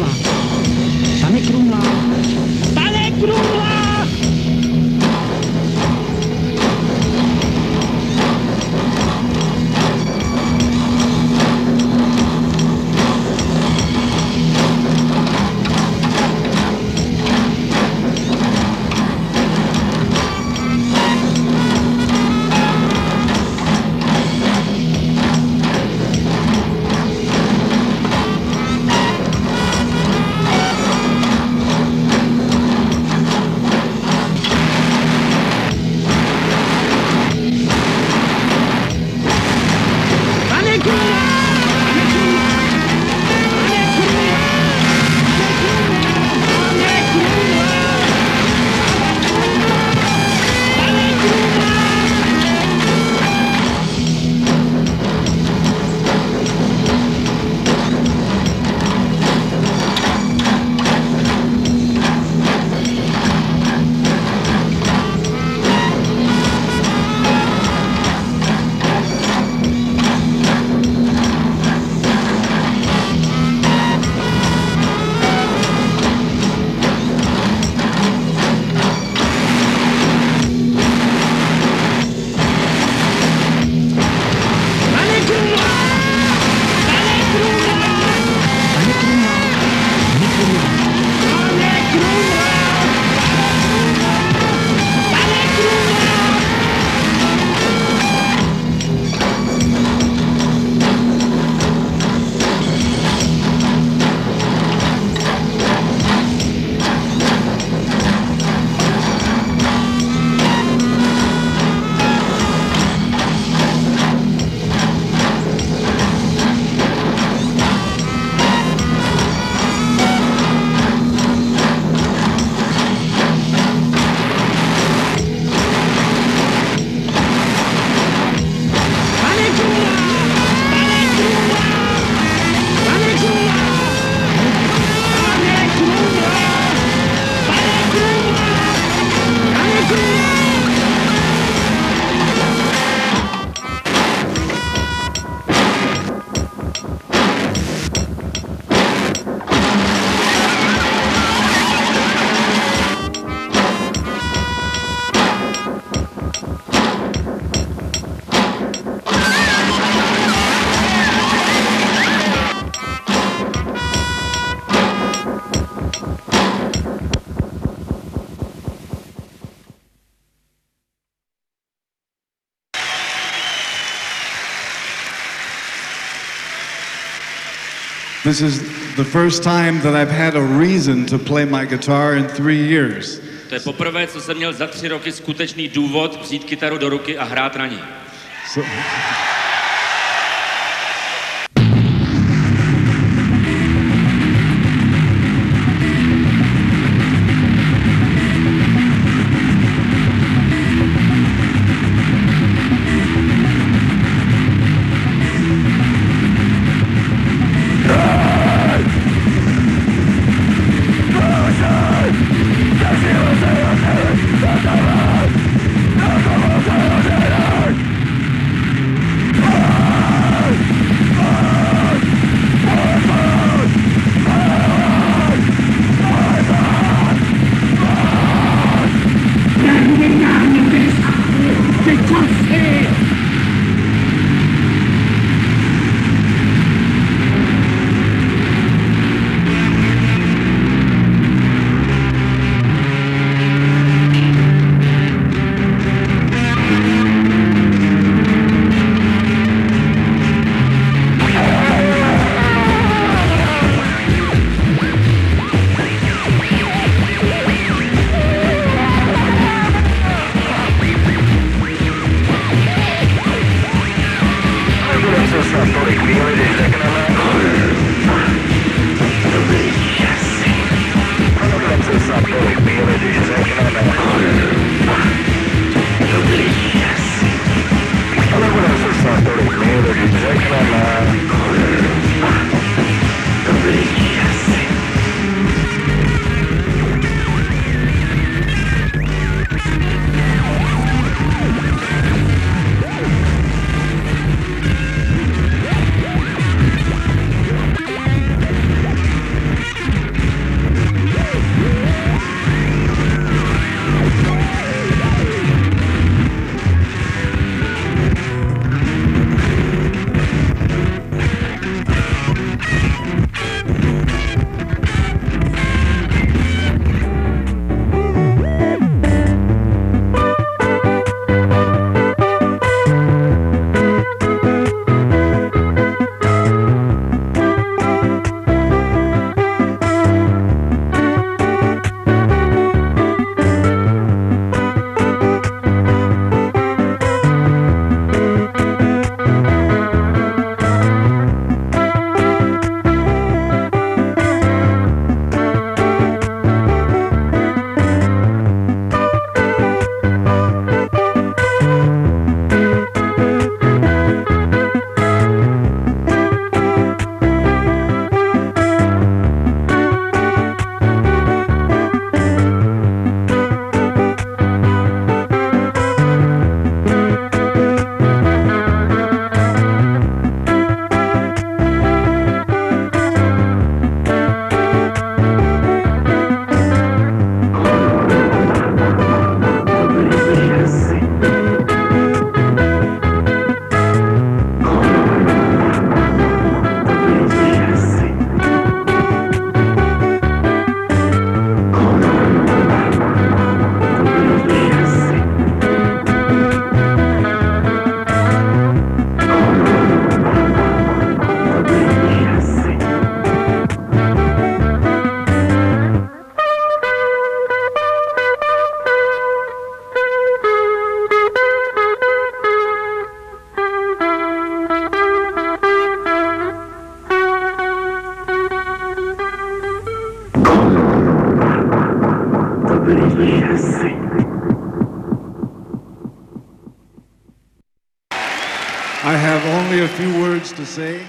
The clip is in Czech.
Rock. This is the first time that I've had a reason to play my guitar in three years. To je poprvé, co jsem měl za tři roky skutečný důvod vzít kytaru do ruky a hrát na ní. So, I have only a few words to say.